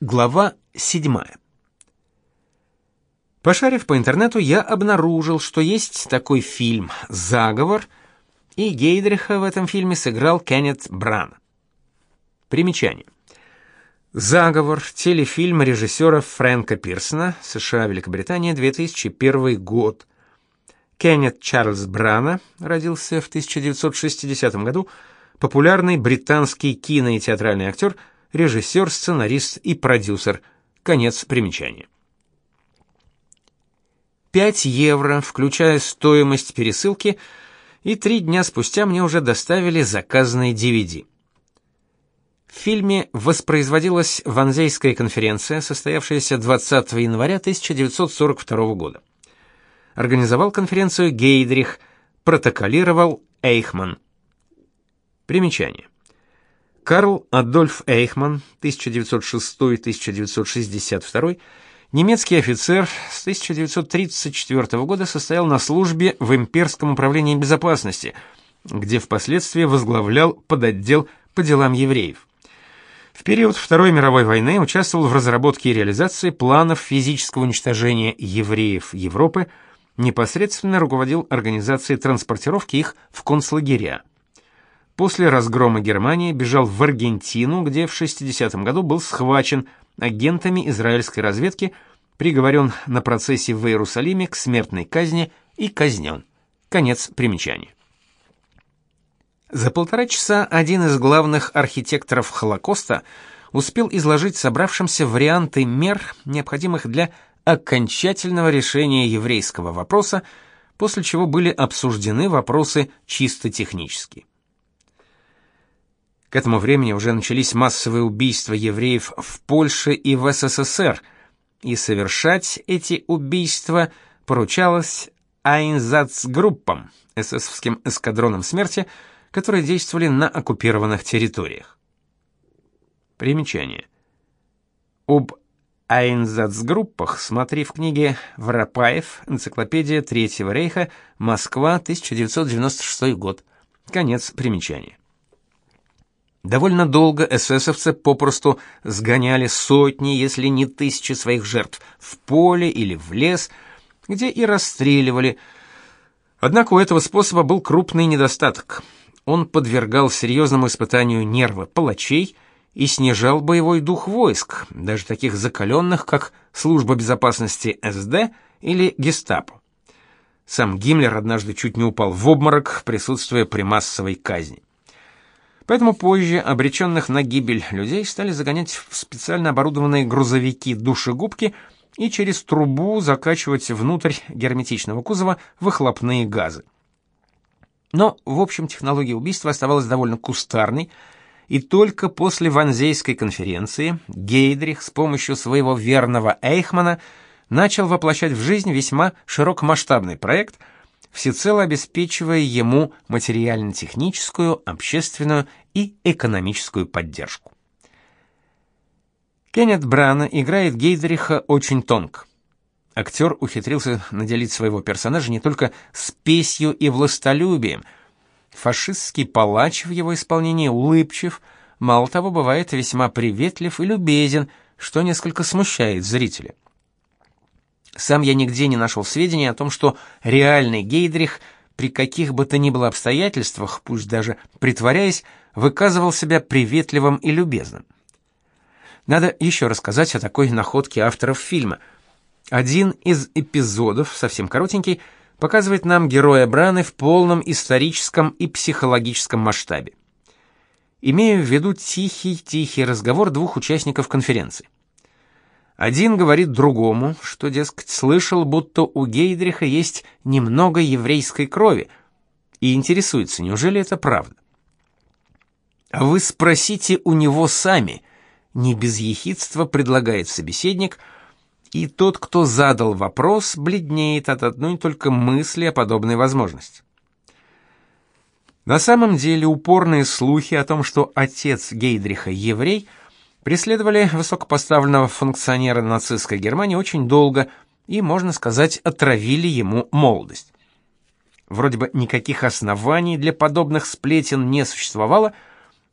Глава 7. Пошарив по интернету, я обнаружил, что есть такой фильм «Заговор», и Гейдриха в этом фильме сыграл Кеннет Бран. Примечание. «Заговор» — телефильм режиссера Фрэнка Пирсона, США, Великобритания, 2001 год. Кеннет Чарльз Брана родился в 1960 году, популярный британский кино- и театральный актер — режиссер, сценарист и продюсер. Конец примечания. 5 евро, включая стоимость пересылки, и три дня спустя мне уже доставили заказанный DVD. В фильме воспроизводилась Ванзейская конференция, состоявшаяся 20 января 1942 года. Организовал конференцию Гейдрих, протоколировал Эйхман. Примечание. Карл Адольф Эйхман, 1906-1962, немецкий офицер, с 1934 года состоял на службе в имперском управлении безопасности, где впоследствии возглавлял подотдел по делам евреев. В период Второй мировой войны участвовал в разработке и реализации планов физического уничтожения евреев Европы, непосредственно руководил организацией транспортировки их в концлагеря. После разгрома Германии бежал в Аргентину, где в 60 году был схвачен агентами израильской разведки, приговорен на процессе в Иерусалиме к смертной казни и казнен. Конец примечания. За полтора часа один из главных архитекторов Холокоста успел изложить собравшимся варианты мер, необходимых для окончательного решения еврейского вопроса, после чего были обсуждены вопросы чисто технические. К этому времени уже начались массовые убийства евреев в Польше и в СССР, и совершать эти убийства поручалось Айнзацгруппам, эсэсовским эскадронам смерти, которые действовали на оккупированных территориях. Примечание. Об Айнзацгруппах смотри в книге Воропаев «Энциклопедия Третьего рейха. Москва, 1996 год». Конец примечания. Довольно долго эсэсовцы попросту сгоняли сотни, если не тысячи своих жертв в поле или в лес, где и расстреливали. Однако у этого способа был крупный недостаток. Он подвергал серьезному испытанию нервы палачей и снижал боевой дух войск, даже таких закаленных, как служба безопасности СД или Гестапо. Сам Гиммлер однажды чуть не упал в обморок, присутствуя при массовой казни. Поэтому позже обреченных на гибель людей стали загонять в специально оборудованные грузовики-душегубки и через трубу закачивать внутрь герметичного кузова выхлопные газы. Но, в общем, технология убийства оставалась довольно кустарной, и только после Ванзейской конференции Гейдрих с помощью своего верного Эйхмана начал воплощать в жизнь весьма широкомасштабный проект – всецело обеспечивая ему материально-техническую, общественную и экономическую поддержку. Кеннет Брана играет Гейдриха очень тонко. Актер ухитрился наделить своего персонажа не только спесью и властолюбием. Фашистский палач в его исполнении улыбчив, мало того, бывает весьма приветлив и любезен, что несколько смущает зрителя. Сам я нигде не нашел сведений о том, что реальный Гейдрих при каких бы то ни было обстоятельствах, пусть даже притворяясь, выказывал себя приветливым и любезным. Надо еще рассказать о такой находке авторов фильма. Один из эпизодов, совсем коротенький, показывает нам героя Браны в полном историческом и психологическом масштабе. Имею в виду тихий-тихий разговор двух участников конференции. Один говорит другому, что, дескать, слышал, будто у Гейдриха есть немного еврейской крови, и интересуется, неужели это правда. А вы спросите у него сами, не без ехидства предлагает собеседник, и тот, кто задал вопрос, бледнеет от одной только мысли о подобной возможности. На самом деле упорные слухи о том, что отец Гейдриха еврей – преследовали высокопоставленного функционера нацистской Германии очень долго и, можно сказать, отравили ему молодость. Вроде бы никаких оснований для подобных сплетен не существовало,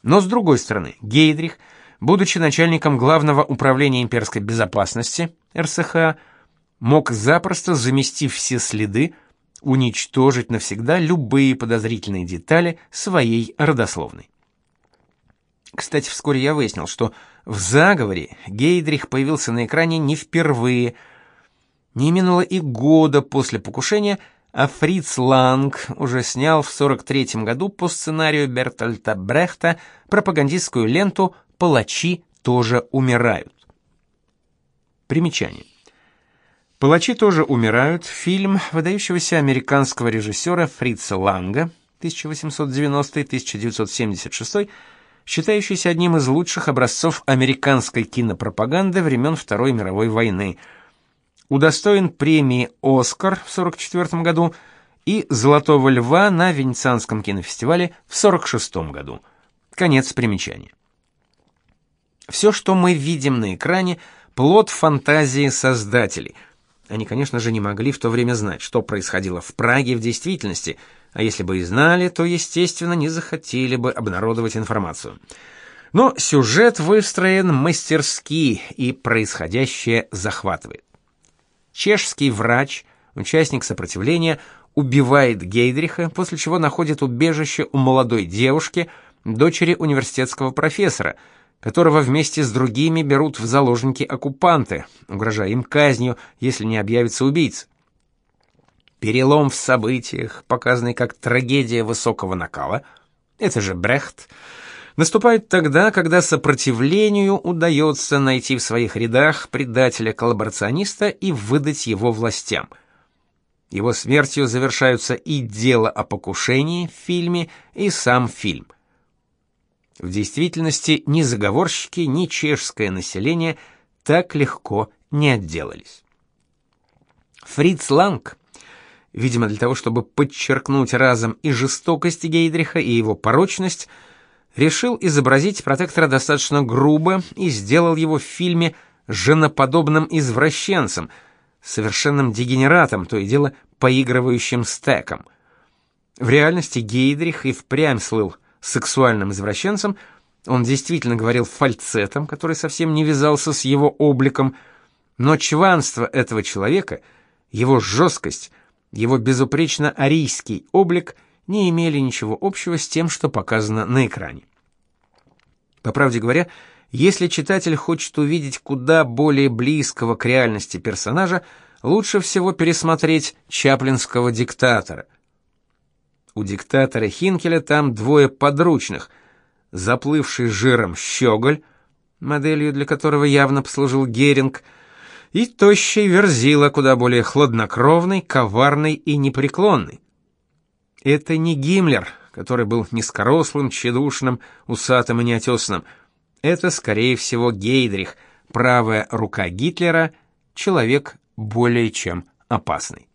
но с другой стороны, Гейдрих будучи начальником главного управления имперской безопасности РСХ, мог запросто замести все следы, уничтожить навсегда любые подозрительные детали своей родословной. Кстати, вскоре я выяснил, что в заговоре Гейдрих появился на экране не впервые. Не минуло и года после покушения, а Фриц Ланг уже снял в 43 году по сценарию Бертольта Брехта пропагандистскую ленту «Палачи тоже умирают». Примечание. «Палачи тоже умирают» — фильм выдающегося американского режиссера Фрица Ланга 1890-1976 считающийся одним из лучших образцов американской кинопропаганды времен Второй мировой войны. Удостоен премии «Оскар» в 1944 году и «Золотого льва» на Венецианском кинофестивале в 1946 году. Конец примечания. Все, что мы видим на экране, плод фантазии создателей. Они, конечно же, не могли в то время знать, что происходило в Праге в действительности – а если бы и знали, то, естественно, не захотели бы обнародовать информацию. Но сюжет выстроен мастерски, и происходящее захватывает. Чешский врач, участник сопротивления, убивает Гейдриха, после чего находит убежище у молодой девушки, дочери университетского профессора, которого вместе с другими берут в заложники оккупанты, угрожая им казнью, если не объявится убийца. Перелом в событиях, показанный как трагедия высокого накала, это же Брехт, наступает тогда, когда сопротивлению удается найти в своих рядах предателя-коллаборациониста и выдать его властям. Его смертью завершаются и дело о покушении в фильме, и сам фильм. В действительности ни заговорщики, ни чешское население так легко не отделались. Фриц Ланг видимо, для того, чтобы подчеркнуть разом и жестокость Гейдриха, и его порочность, решил изобразить протектора достаточно грубо и сделал его в фильме женоподобным извращенцем, совершенным дегенератом, то и дело поигрывающим стеком. В реальности Гейдрих и впрямь слыл сексуальным извращенцем, он действительно говорил фальцетом, который совсем не вязался с его обликом, но чванство этого человека, его жесткость — его безупречно арийский облик не имели ничего общего с тем, что показано на экране. По правде говоря, если читатель хочет увидеть куда более близкого к реальности персонажа, лучше всего пересмотреть Чаплинского диктатора. У диктатора Хинкеля там двое подручных: заплывший жиром щеголь, моделью для которого явно послужил Геринг, и тощий Верзила, куда более хладнокровный, коварный и непреклонный. Это не Гиммлер, который был низкорослым, тщедушным, усатым и неотесанным. Это, скорее всего, Гейдрих, правая рука Гитлера, человек более чем опасный.